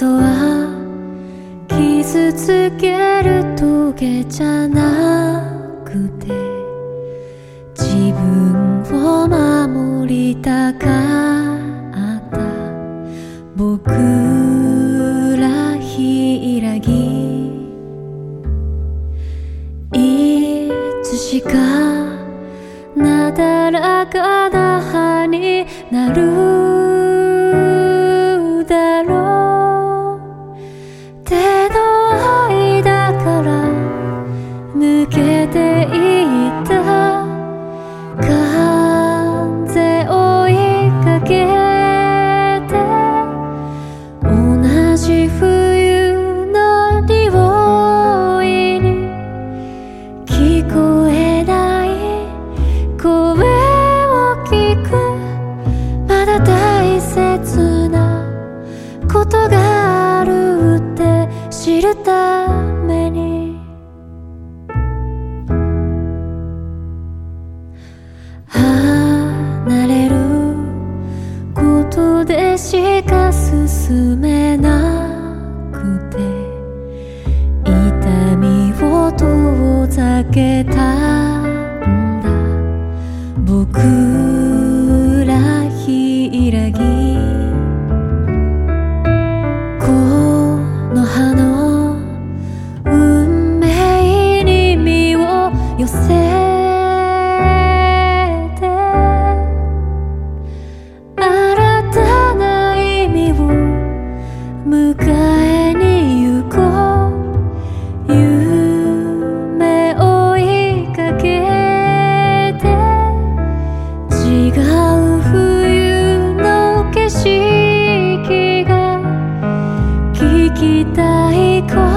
とは傷つけるトゲじゃなくて自分を守りたかった。僕ら柊いつしかなだらかな葉になる。冬の匂いに聞こえない声を聞くまだ大切なことがあるって知るために離れることでしか進めなくざけたんだ。僕違う冬の景色が聞きたい声。